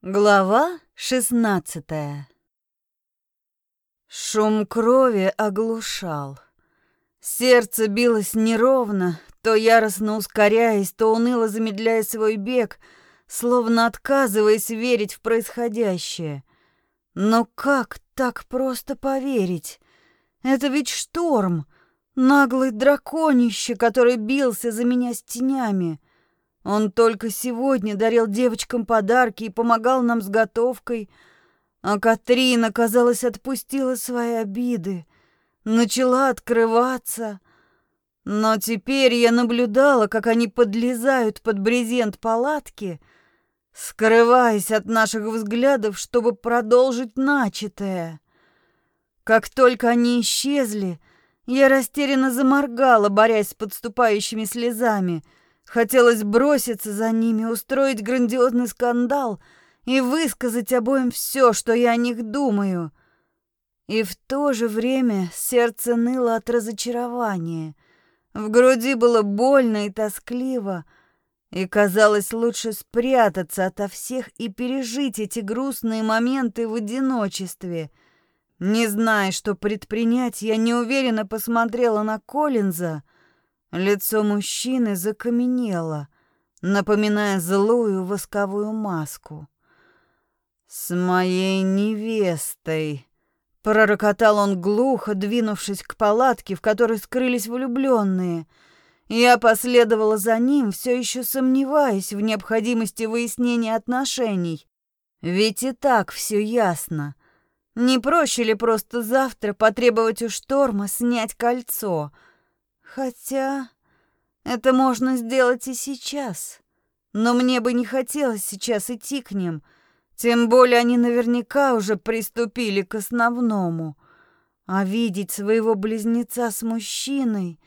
Глава шестнадцатая Шум крови оглушал. Сердце билось неровно, то яростно ускоряясь, то уныло замедляя свой бег, словно отказываясь верить в происходящее. Но как так просто поверить? Это ведь шторм, наглый драконище, который бился за меня с тенями. Он только сегодня дарил девочкам подарки и помогал нам с готовкой, а Катрина, казалось, отпустила свои обиды, начала открываться. Но теперь я наблюдала, как они подлезают под брезент палатки, скрываясь от наших взглядов, чтобы продолжить начатое. Как только они исчезли, я растерянно заморгала, борясь с подступающими слезами — Хотелось броситься за ними, устроить грандиозный скандал и высказать обоим все, что я о них думаю. И в то же время сердце ныло от разочарования. В груди было больно и тоскливо, и казалось лучше спрятаться ото всех и пережить эти грустные моменты в одиночестве. Не зная, что предпринять, я неуверенно посмотрела на Коллинза — Лицо мужчины закаменело, напоминая злую восковую маску. «С моей невестой!» Пророкотал он глухо, двинувшись к палатке, в которой скрылись влюбленные. Я последовала за ним, все еще сомневаясь в необходимости выяснения отношений. Ведь и так все ясно. Не проще ли просто завтра потребовать у шторма снять кольцо — Хотя это можно сделать и сейчас. Но мне бы не хотелось сейчас идти к ним, тем более они наверняка уже приступили к основному. А видеть своего близнеца с мужчиной,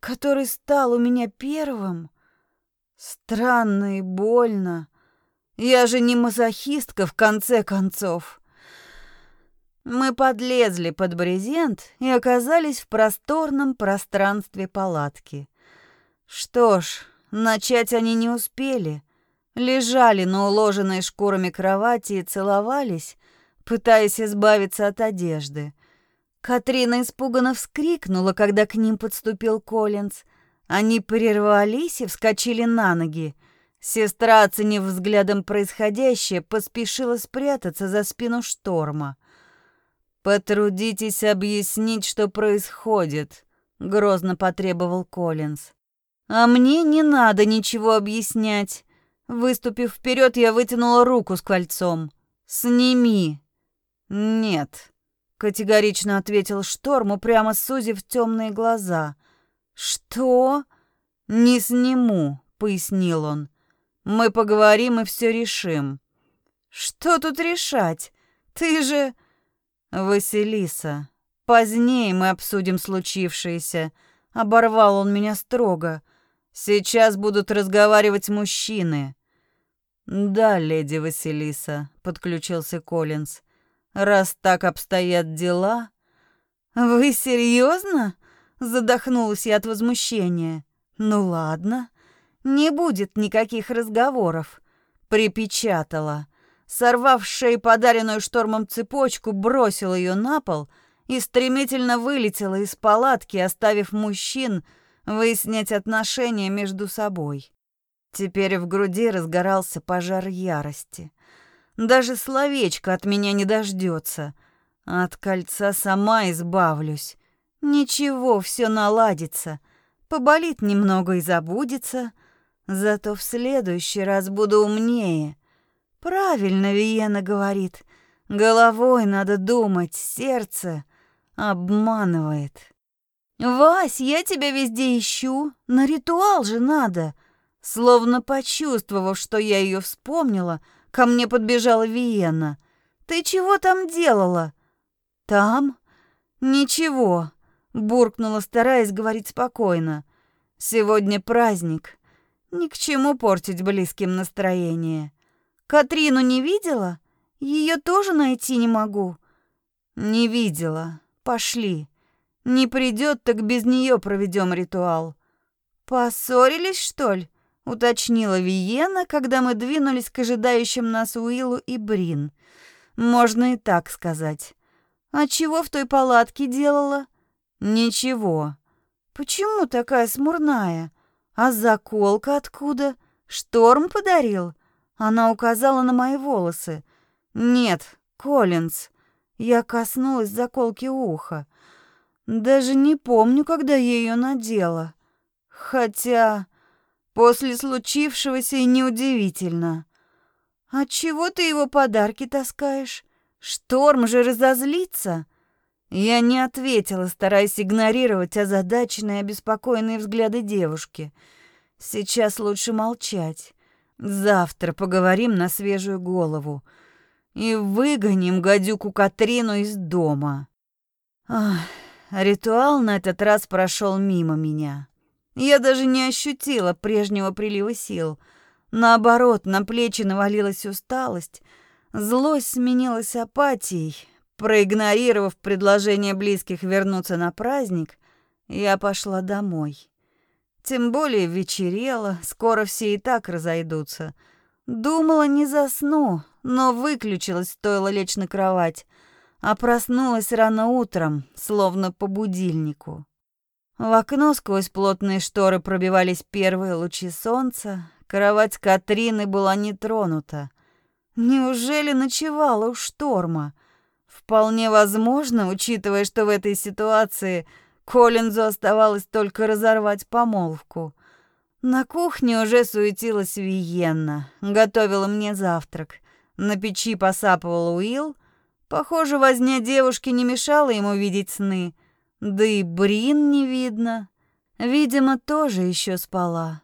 который стал у меня первым, странно и больно. Я же не мазохистка в конце концов. Мы подлезли под брезент и оказались в просторном пространстве палатки. Что ж, начать они не успели. Лежали на уложенной шкурами кровати и целовались, пытаясь избавиться от одежды. Катрина испуганно вскрикнула, когда к ним подступил Коллинз. Они прервались и вскочили на ноги. Сестра, оценив взглядом происходящее, поспешила спрятаться за спину шторма. «Потрудитесь объяснить, что происходит», — грозно потребовал Коллинз. «А мне не надо ничего объяснять». Выступив вперед, я вытянула руку с кольцом. «Сними». «Нет», — категорично ответил Шторм, упрямо сузив темные глаза. «Что?» «Не сниму», — пояснил он. «Мы поговорим и все решим». «Что тут решать? Ты же...» «Василиса, позднее мы обсудим случившееся», — оборвал он меня строго. «Сейчас будут разговаривать мужчины». «Да, леди Василиса», — подключился Коллинз. «Раз так обстоят дела...» «Вы серьезно?» — задохнулась я от возмущения. «Ну ладно, не будет никаких разговоров», — припечатала сорвав шеи подаренную штормом цепочку, бросил ее на пол и стремительно вылетела из палатки, оставив мужчин выяснять отношения между собой. Теперь в груди разгорался пожар ярости. Даже словечко от меня не дождется. От кольца сама избавлюсь. Ничего, все наладится. Поболит немного и забудется. Зато в следующий раз буду умнее — Правильно Виена говорит. Головой надо думать, сердце обманывает. Вась, я тебя везде ищу. На ритуал же надо. Словно почувствовав, что я ее вспомнила, ко мне подбежала Виена. Ты чего там делала? Там? Ничего, буркнула, стараясь говорить спокойно. Сегодня праздник. Ни к чему портить близким настроение. Катрину не видела? Ее тоже найти не могу. Не видела. Пошли. Не придет, так без нее проведем ритуал. Поссорились, что ли? — уточнила Виена, когда мы двинулись к ожидающим нас Уиллу и Брин. «Можно и так сказать. А чего в той палатке делала?» «Ничего». «Почему такая смурная? А заколка откуда? Шторм подарил?» Она указала на мои волосы. «Нет, Коллинз». Я коснулась заколки уха. Даже не помню, когда я ее надела. Хотя после случившегося и неудивительно. А чего ты его подарки таскаешь? Шторм же разозлится. Я не ответила, стараясь игнорировать озадаченные, обеспокоенные взгляды девушки. Сейчас лучше молчать. Завтра поговорим на свежую голову и выгоним гадюку Катрину из дома. Ах, ритуал на этот раз прошел мимо меня. Я даже не ощутила прежнего прилива сил. Наоборот, на плечи навалилась усталость, злость сменилась апатией. Проигнорировав предложение близких вернуться на праздник, я пошла домой. Тем более вечерело, скоро все и так разойдутся. Думала, не засну, но выключилась, стоило лечь на кровать, а проснулась рано утром, словно по будильнику. В окно сквозь плотные шторы пробивались первые лучи солнца, кровать Катрины была не тронута. Неужели ночевала у шторма? Вполне возможно, учитывая, что в этой ситуации Коллинзу оставалось только разорвать помолвку. На кухне уже суетилась Виенна, готовила мне завтрак. На печи посапывал Уилл. Похоже, возня девушки не мешала ему видеть сны. Да и Брин не видно. Видимо, тоже еще спала.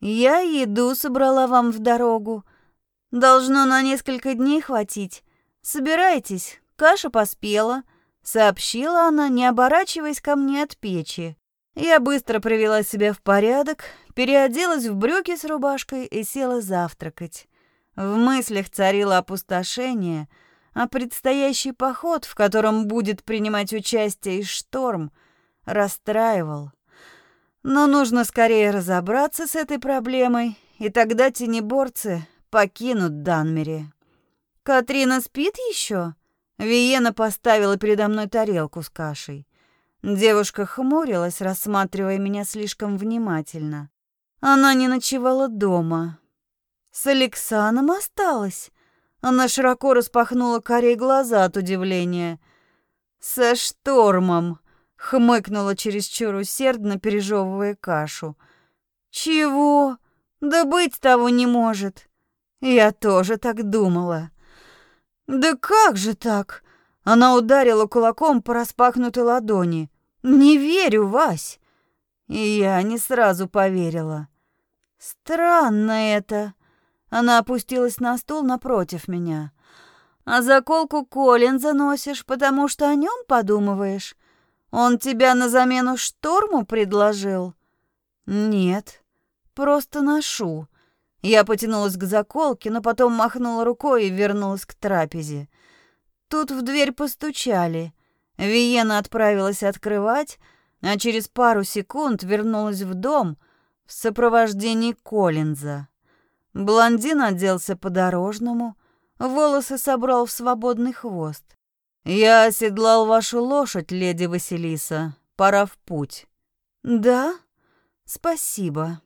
Я еду собрала вам в дорогу. Должно на несколько дней хватить. Собирайтесь, каша поспела, сообщила она, не оборачиваясь ко мне от печи. Я быстро привела себя в порядок, переоделась в брюки с рубашкой и села завтракать. В мыслях царило опустошение, а предстоящий поход, в котором будет принимать участие и шторм, расстраивал. Но нужно скорее разобраться с этой проблемой, и тогда тенеборцы покинут Данмери. «Катрина спит еще?» Виена поставила передо мной тарелку с кашей. Девушка хмурилась, рассматривая меня слишком внимательно. Она не ночевала дома, с Алексаном осталась? Она широко распахнула корей глаза от удивления. Со штормом, хмыкнула чересчур усердно, пережевывая кашу. Чего? Да быть того не может. Я тоже так думала. Да как же так? Она ударила кулаком по распахнутой ладони. Не верю, Вась. И я не сразу поверила. Странно это. Она опустилась на стул напротив меня. «А заколку Колин заносишь, потому что о нем подумываешь? Он тебя на замену шторму предложил?» «Нет, просто ношу». Я потянулась к заколке, но потом махнула рукой и вернулась к трапезе. Тут в дверь постучали. Виена отправилась открывать, а через пару секунд вернулась в дом в сопровождении Коллинза. Блондин оделся по-дорожному, волосы собрал в свободный хвост. «Я оседлал вашу лошадь, леди Василиса. Пора в путь». «Да? Спасибо».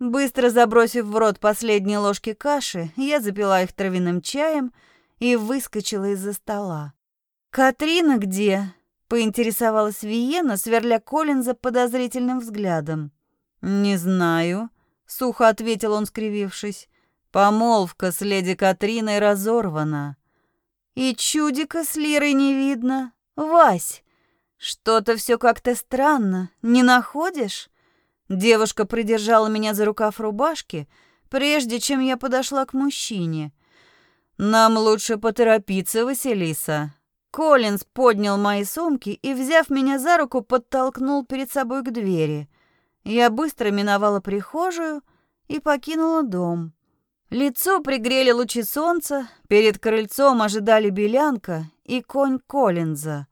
Быстро забросив в рот последние ложки каши, я запила их травяным чаем и выскочила из-за стола. «Катрина где?» — поинтересовалась Виена, сверля Коллинза подозрительным взглядом. «Не знаю», сухо ответил он, скривившись. Помолвка с леди Катриной разорвана. И чудика с Лирой не видно. Вась, что-то все как-то странно, не находишь? Девушка придержала меня за рукав рубашки, прежде чем я подошла к мужчине. Нам лучше поторопиться, Василиса. Коллинз поднял мои сумки и, взяв меня за руку, подтолкнул перед собой к двери. Я быстро миновала прихожую и покинула дом. Лицо пригрели лучи солнца, перед крыльцом ожидали белянка и конь Коллинза.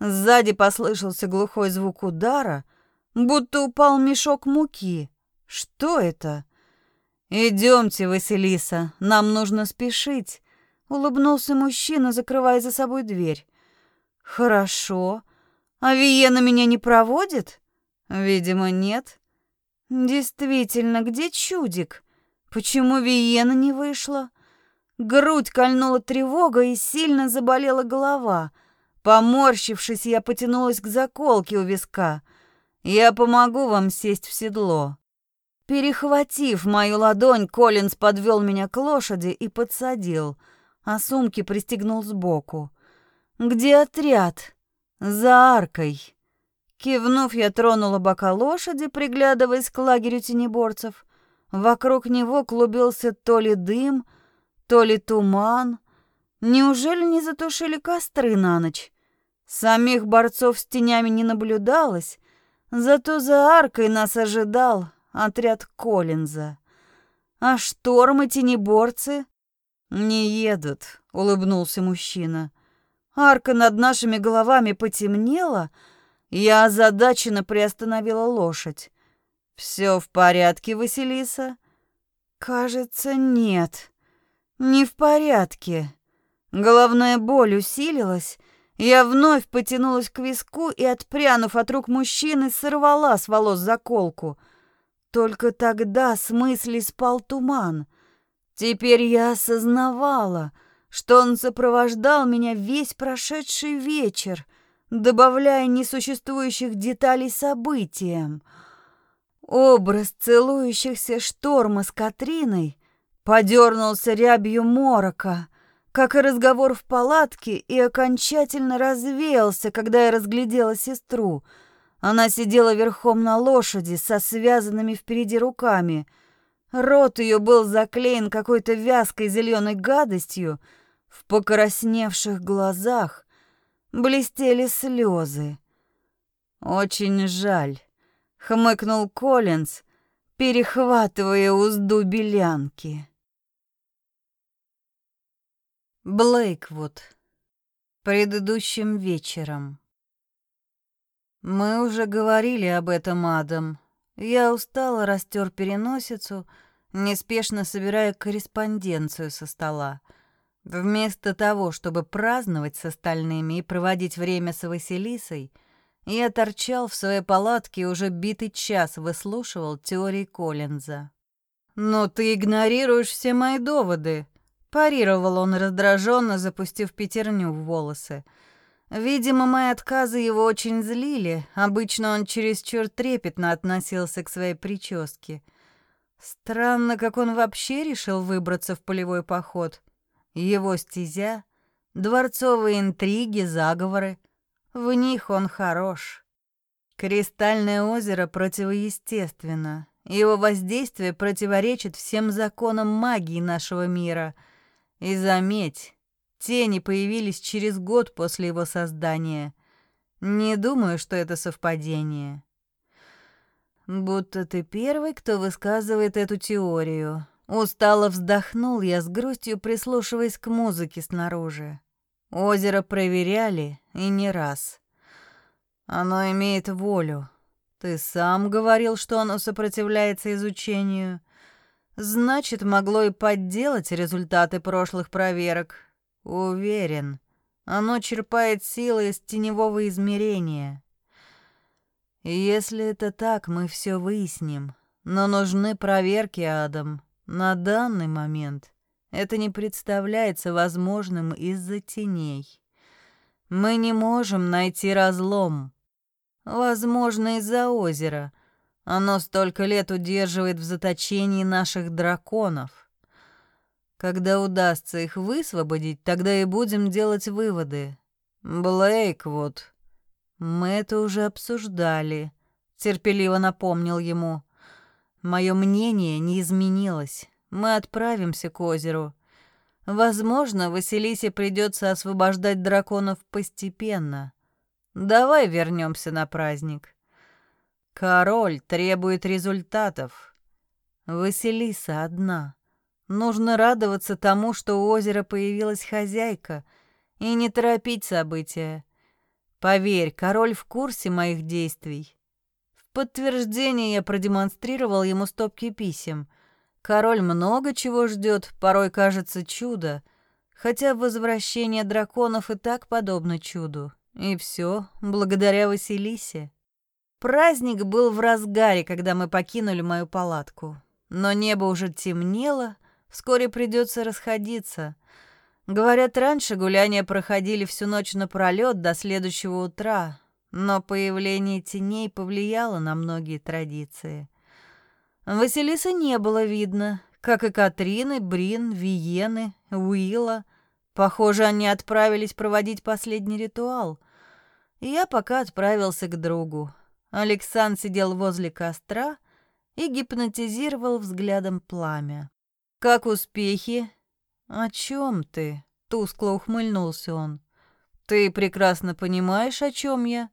Сзади послышался глухой звук удара, будто упал мешок муки. Что это? Идемте, Василиса, нам нужно спешить», — улыбнулся мужчина, закрывая за собой дверь. «Хорошо. А Виена меня не проводит?» «Видимо, нет». «Действительно, где чудик? Почему Виена не вышла?» Грудь кольнула тревога и сильно заболела голова. Поморщившись, я потянулась к заколке у виска. «Я помогу вам сесть в седло». Перехватив мою ладонь, Коллинз подвел меня к лошади и подсадил, а сумки пристегнул сбоку. «Где отряд?» «За аркой». Кивнув, я тронула бока лошади, приглядываясь к лагерю тенеборцев. Вокруг него клубился то ли дым, то ли туман. Неужели не затушили костры на ночь? Самих борцов с тенями не наблюдалось, зато за аркой нас ожидал отряд Коллинза. А штормы тенеборцы не едут, улыбнулся мужчина. Арка над нашими головами потемнела, я озадаченно приостановила лошадь. Все в порядке, Василиса? Кажется, нет. Не в порядке. Головная боль усилилась, я вновь потянулась к виску и, отпрянув от рук мужчины, сорвала с волос заколку — только тогда с мысли спал туман. Теперь я осознавала, что он сопровождал меня весь прошедший вечер, добавляя несуществующих деталей событиям. Образ целующихся шторма с Катриной подернулся рябью морока, как и разговор в палатке, и окончательно развеялся, когда я разглядела сестру — она сидела верхом на лошади со связанными впереди руками. Рот ее был заклеен какой-то вязкой зеленой гадостью. В покрасневших глазах блестели слезы. «Очень жаль», — хмыкнул Коллинз, перехватывая узду белянки. Блейквуд. Предыдущим вечером. Мы уже говорили об этом, Адам. Я устало растер переносицу, неспешно собирая корреспонденцию со стола. Вместо того, чтобы праздновать с остальными и проводить время с Василисой, я торчал в своей палатке и уже битый час выслушивал теории Коллинза. «Но ты игнорируешь все мои доводы», — парировал он раздраженно, запустив пятерню в волосы — Видимо, мои отказы его очень злили. Обычно он чересчур трепетно относился к своей прическе. Странно, как он вообще решил выбраться в полевой поход. Его стезя — дворцовые интриги, заговоры. В них он хорош. Кристальное озеро противоестественно. Его воздействие противоречит всем законам магии нашего мира. И заметь, Тени появились через год после его создания. Не думаю, что это совпадение. Будто ты первый, кто высказывает эту теорию. Устало вздохнул я с грустью, прислушиваясь к музыке снаружи. Озеро проверяли, и не раз. Оно имеет волю. Ты сам говорил, что оно сопротивляется изучению. Значит, могло и подделать результаты прошлых проверок. Уверен, оно черпает силы из теневого измерения. Если это так, мы все выясним. Но нужны проверки, Адам. На данный момент это не представляется возможным из-за теней. Мы не можем найти разлом. Возможно, из-за озера. Оно столько лет удерживает в заточении наших драконов. Когда удастся их высвободить, тогда и будем делать выводы. Блейк вот. Мы это уже обсуждали, терпеливо напомнил ему. Мое мнение не изменилось. Мы отправимся к озеру. Возможно, Василисе придется освобождать драконов постепенно. Давай вернемся на праздник. Король требует результатов. Василиса одна. Нужно радоваться тому, что у озера появилась хозяйка, и не торопить события. Поверь, король в курсе моих действий. В подтверждение я продемонстрировал ему стопки писем. Король много чего ждет, порой кажется чудо, хотя возвращение драконов и так подобно чуду. И все благодаря Василисе. Праздник был в разгаре, когда мы покинули мою палатку. Но небо уже темнело, вскоре придется расходиться. Говорят, раньше гуляния проходили всю ночь напролет до следующего утра, но появление теней повлияло на многие традиции. Василисы не было видно, как и Катрины, Брин, Виены, Уилла. Похоже, они отправились проводить последний ритуал. И я пока отправился к другу. Александр сидел возле костра и гипнотизировал взглядом пламя. «Как успехи?» «О чем ты?» — тускло ухмыльнулся он. «Ты прекрасно понимаешь, о чем я?»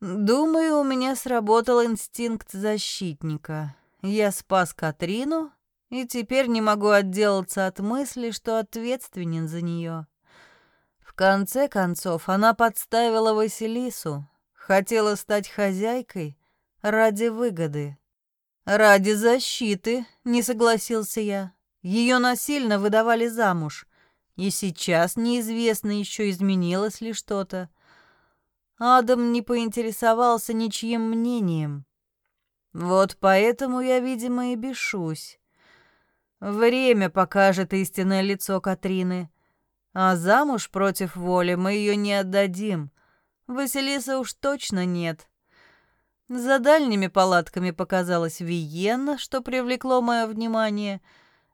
«Думаю, у меня сработал инстинкт защитника. Я спас Катрину, и теперь не могу отделаться от мысли, что ответственен за нее. В конце концов, она подставила Василису, Хотела стать хозяйкой ради выгоды. Ради защиты, не согласился я. Ее насильно выдавали замуж. И сейчас неизвестно еще изменилось ли что-то. Адам не поинтересовался ничьим мнением. Вот поэтому я, видимо, и бешусь. Время покажет истинное лицо Катрины. А замуж против воли мы ее не отдадим. Василиса уж точно нет. За дальними палатками показалась Виена, что привлекло мое внимание.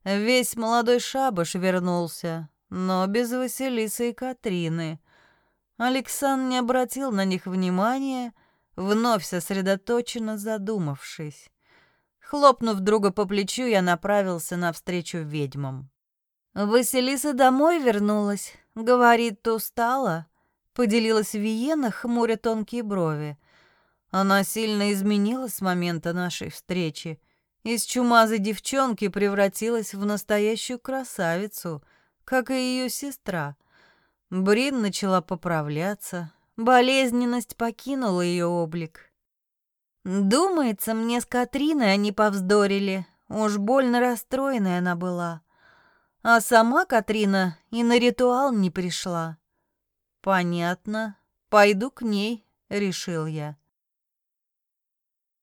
Весь молодой шабаш вернулся, но без Василисы и Катрины. Александр не обратил на них внимания, вновь сосредоточенно задумавшись. Хлопнув друга по плечу, я направился навстречу ведьмам. Василиса домой вернулась, говорит, устала. Поделилась Виена, хмуря тонкие брови. Она сильно изменилась с момента нашей встречи. Из чумазой девчонки превратилась в настоящую красавицу, как и ее сестра. Брин начала поправляться, болезненность покинула ее облик. Думается, мне с Катриной они повздорили, уж больно расстроенная она была. А сама Катрина и на ритуал не пришла. «Понятно. Пойду к ней», — решил я.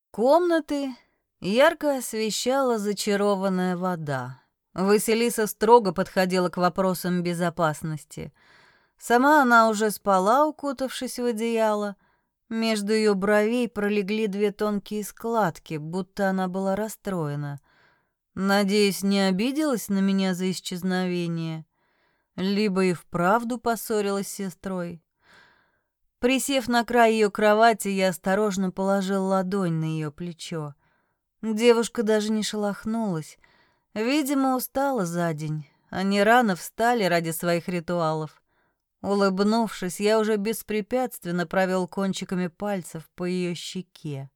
Комнаты ярко освещала зачарованная вода. Василиса строго подходила к вопросам безопасности. Сама она уже спала, укутавшись в одеяло. Между ее бровей пролегли две тонкие складки, будто она была расстроена. Надеюсь, не обиделась на меня за исчезновение либо и вправду поссорилась с сестрой. Присев на край ее кровати, я осторожно положил ладонь на ее плечо. Девушка даже не шелохнулась. Видимо, устала за день. Они рано встали ради своих ритуалов. Улыбнувшись, я уже беспрепятственно провел кончиками пальцев по ее щеке.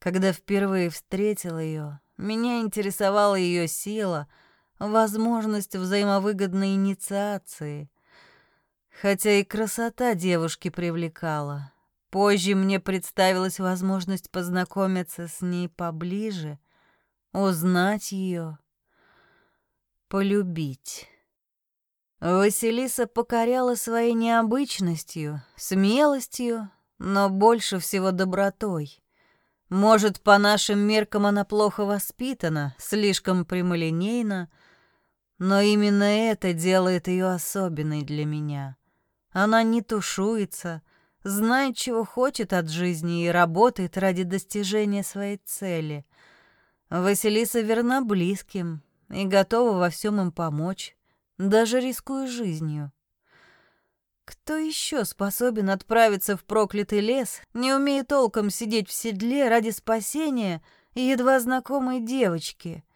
Когда впервые встретил ее, меня интересовала ее сила — возможность взаимовыгодной инициации. Хотя и красота девушки привлекала. Позже мне представилась возможность познакомиться с ней поближе, узнать ее, полюбить. Василиса покоряла своей необычностью, смелостью, но больше всего добротой. Может, по нашим меркам она плохо воспитана, слишком прямолинейна, но именно это делает ее особенной для меня. Она не тушуется, знает, чего хочет от жизни и работает ради достижения своей цели. Василиса верна близким и готова во всем им помочь, даже рискуя жизнью. Кто еще способен отправиться в проклятый лес, не умея толком сидеть в седле ради спасения едва знакомой девочки —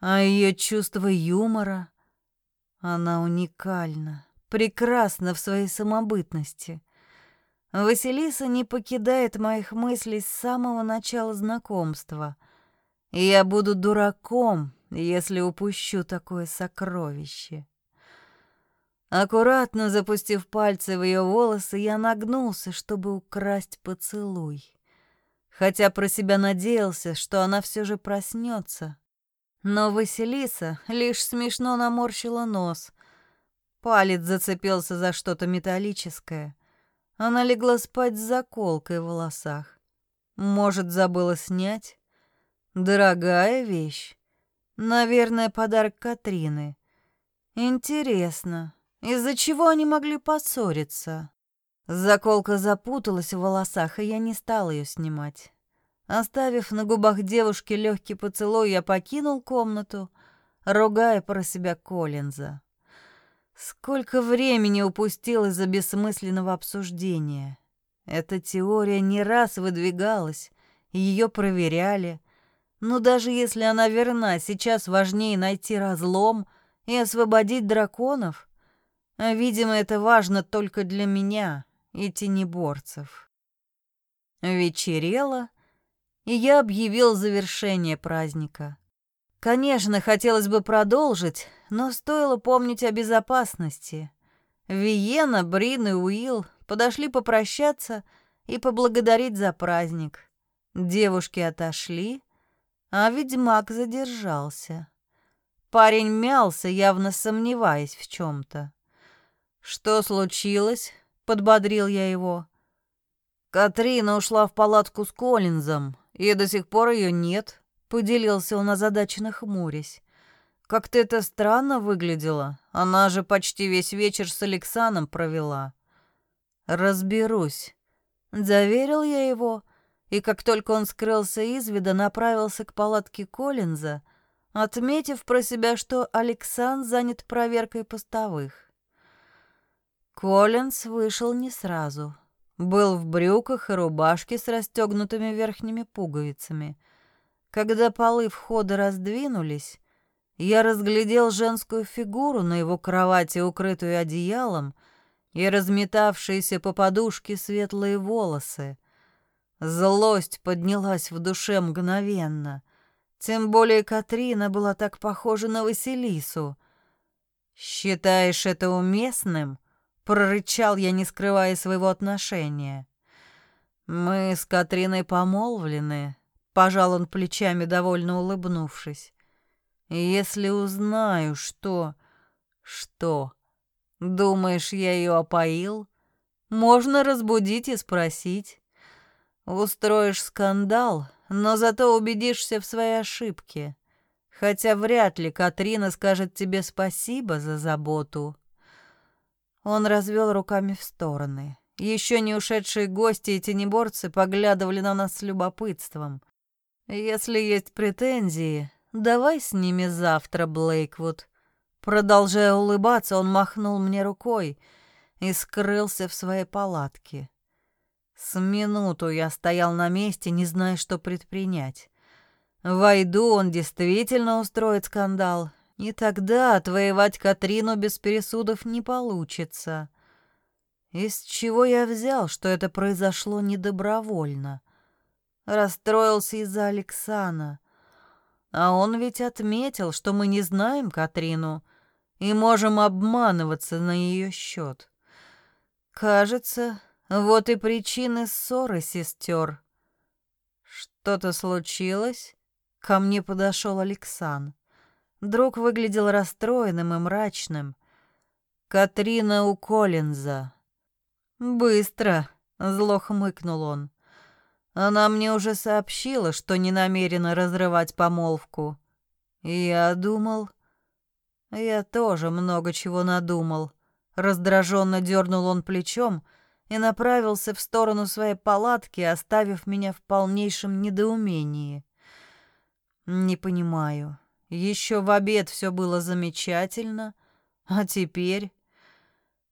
а ее чувство юмора, она уникальна, прекрасна в своей самобытности. Василиса не покидает моих мыслей с самого начала знакомства, и я буду дураком, если упущу такое сокровище. Аккуратно запустив пальцы в ее волосы, я нагнулся, чтобы украсть поцелуй. Хотя про себя надеялся, что она все же проснется, Но Василиса лишь смешно наморщила нос. Палец зацепился за что-то металлическое. Она легла спать с заколкой в волосах. Может, забыла снять? Дорогая вещь. Наверное, подарок Катрины. Интересно, из-за чего они могли поссориться? Заколка запуталась в волосах, и я не стал ее снимать. Оставив на губах девушки легкий поцелуй, я покинул комнату, ругая про себя Коллинза. Сколько времени упустил из-за бессмысленного обсуждения. Эта теория не раз выдвигалась, ее проверяли. Но даже если она верна, сейчас важнее найти разлом и освободить драконов. А, видимо, это важно только для меня и тенеборцев. Вечерело, и я объявил завершение праздника. Конечно, хотелось бы продолжить, но стоило помнить о безопасности. Виена, Брин и Уилл подошли попрощаться и поблагодарить за праздник. Девушки отошли, а ведьмак задержался. Парень мялся, явно сомневаясь в чем-то. «Что случилось?» — подбодрил я его. «Катрина ушла в палатку с Коллинзом. И до сих пор ее нет, поделился он озадаченно хмурясь. Как-то это странно выглядело. Она же почти весь вечер с Александром провела. Разберусь, заверил я его, и как только он скрылся из вида, направился к палатке Коллинза, отметив про себя, что Александр занят проверкой постовых. Коллинз вышел не сразу. Был в брюках и рубашке с расстегнутыми верхними пуговицами. Когда полы входа раздвинулись, я разглядел женскую фигуру на его кровати, укрытую одеялом, и разметавшиеся по подушке светлые волосы. Злость поднялась в душе мгновенно. Тем более Катрина была так похожа на Василису. «Считаешь это уместным?» Прорычал я, не скрывая своего отношения. Мы с Катриной помолвлены, пожал он плечами, довольно улыбнувшись. Если узнаю, что... Что? Думаешь, я ее опоил? Можно разбудить и спросить. Устроишь скандал, но зато убедишься в своей ошибке. Хотя вряд ли Катрина скажет тебе спасибо за заботу. Он развел руками в стороны. Еще не ушедшие гости и тенеборцы поглядывали на нас с любопытством. «Если есть претензии, давай с ними завтра, Блейквуд». Продолжая улыбаться, он махнул мне рукой и скрылся в своей палатке. С минуту я стоял на месте, не зная, что предпринять. Войду, он действительно устроит скандал, и тогда отвоевать Катрину без пересудов не получится. Из чего я взял, что это произошло недобровольно? Расстроился из-за Алексана. А он ведь отметил, что мы не знаем Катрину и можем обманываться на ее счет. Кажется, вот и причины ссоры сестер. Что-то случилось? Ко мне подошел Александр. Друг выглядел расстроенным и мрачным. «Катрина у Коллинза». «Быстро», — зло хмыкнул он. «Она мне уже сообщила, что не намерена разрывать помолвку. Я думал...» «Я тоже много чего надумал». Раздраженно дернул он плечом и направился в сторону своей палатки, оставив меня в полнейшем недоумении. «Не понимаю, еще в обед все было замечательно, а теперь...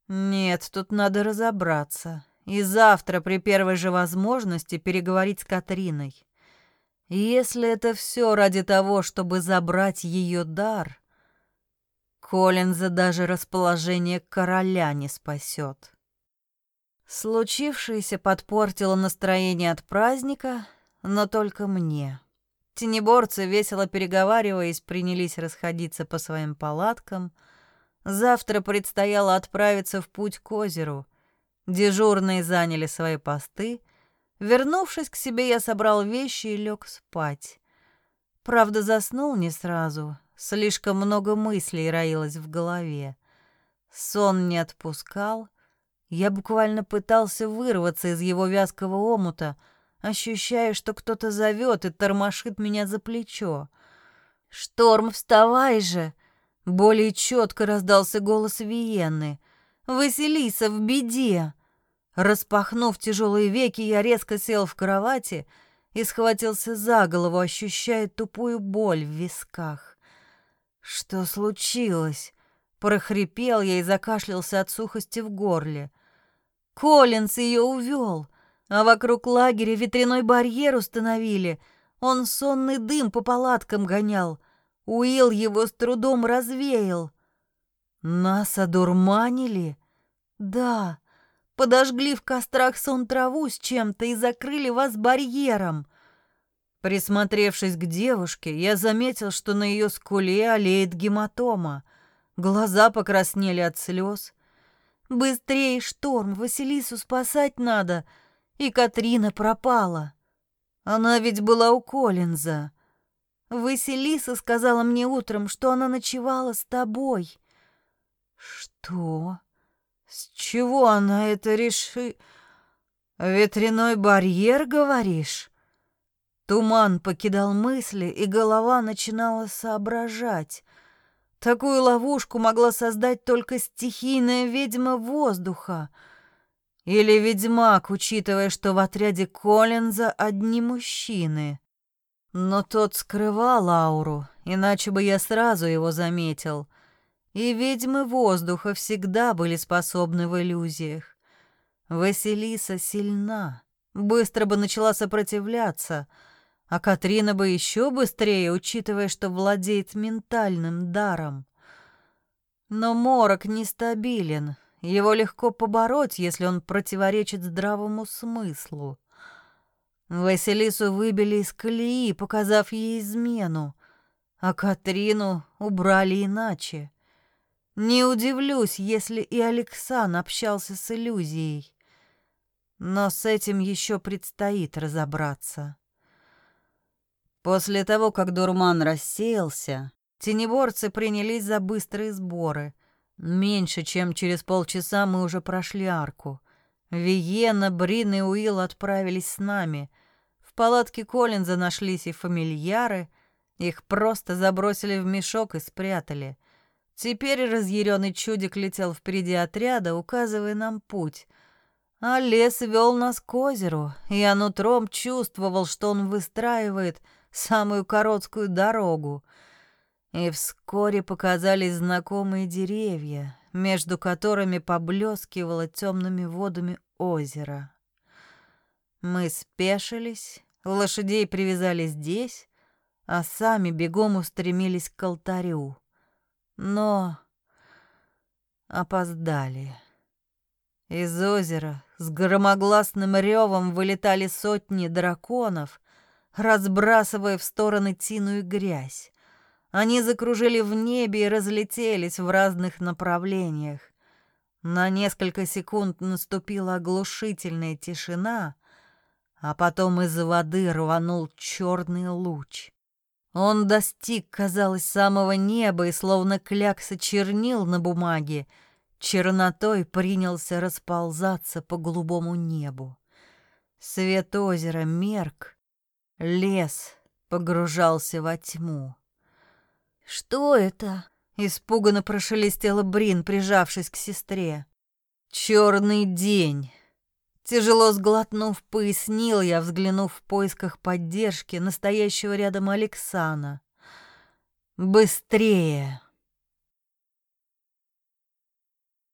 Нет, тут надо разобраться. И завтра при первой же возможности переговорить с Катриной. Если это все ради того, чтобы забрать ее дар, Коллинза даже расположение короля не спасет. Случившееся подпортило настроение от праздника, но только мне. Тенеборцы, весело переговариваясь, принялись расходиться по своим палаткам. Завтра предстояло отправиться в путь к озеру. Дежурные заняли свои посты. Вернувшись к себе, я собрал вещи и лег спать. Правда, заснул не сразу. Слишком много мыслей роилось в голове. Сон не отпускал. Я буквально пытался вырваться из его вязкого омута, ощущая, что кто-то зовет и тормошит меня за плечо. «Шторм, вставай же!» Более четко раздался голос Виенны. «Василиса в беде!» Распахнув тяжелые веки, я резко сел в кровати — и схватился за голову, ощущая тупую боль в висках. «Что случилось?» — прохрипел я и закашлялся от сухости в горле. «Коллинс ее увел, а вокруг лагеря ветряной барьер установили. Он сонный дым по палаткам гонял. Уилл его с трудом развеял». «Нас одурманили?» «Да, подожгли в кострах сон траву с чем-то и закрыли вас барьером. Присмотревшись к девушке, я заметил, что на ее скуле олеет гематома. Глаза покраснели от слез. «Быстрее, шторм! Василису спасать надо!» И Катрина пропала. Она ведь была у Коллинза. Василиса сказала мне утром, что она ночевала с тобой. Что? С чего она это реши... Ветряной барьер, говоришь? Туман покидал мысли, и голова начинала соображать. Такую ловушку могла создать только стихийная ведьма воздуха. Или ведьмак, учитывая, что в отряде Коллинза одни мужчины. Но тот скрывал ауру, иначе бы я сразу его заметил — и ведьмы воздуха всегда были способны в иллюзиях. Василиса сильна, быстро бы начала сопротивляться, а Катрина бы еще быстрее, учитывая, что владеет ментальным даром. Но морок нестабилен, его легко побороть, если он противоречит здравому смыслу. Василису выбили из колеи, показав ей измену, а Катрину убрали иначе. Не удивлюсь, если и Александр общался с иллюзией. Но с этим еще предстоит разобраться. После того, как дурман рассеялся, тенеборцы принялись за быстрые сборы. Меньше чем через полчаса мы уже прошли арку. Виена, Брин и Уилл отправились с нами. В палатке Коллинза нашлись и фамильяры. Их просто забросили в мешок и спрятали. Теперь разъяренный чудик летел впереди отряда, указывая нам путь. А лес вел нас к озеру, и я нутром чувствовал, что он выстраивает самую короткую дорогу. И вскоре показались знакомые деревья, между которыми поблескивало темными водами озеро. Мы спешились, лошадей привязали здесь, а сами бегом устремились к алтарю но опоздали. Из озера с громогласным ревом вылетали сотни драконов, разбрасывая в стороны тину и грязь. Они закружили в небе и разлетелись в разных направлениях. На несколько секунд наступила оглушительная тишина, а потом из воды рванул черный луч. Он достиг, казалось, самого неба и словно клякса чернил на бумаге, чернотой принялся расползаться по голубому небу. Свет озера мерк, лес погружался во тьму. «Что это?» — испуганно прошелестела Брин, прижавшись к сестре. «Черный день!» Тяжело сглотнув, пояснил я, взглянув в поисках поддержки настоящего рядом Алексана. «Быстрее!»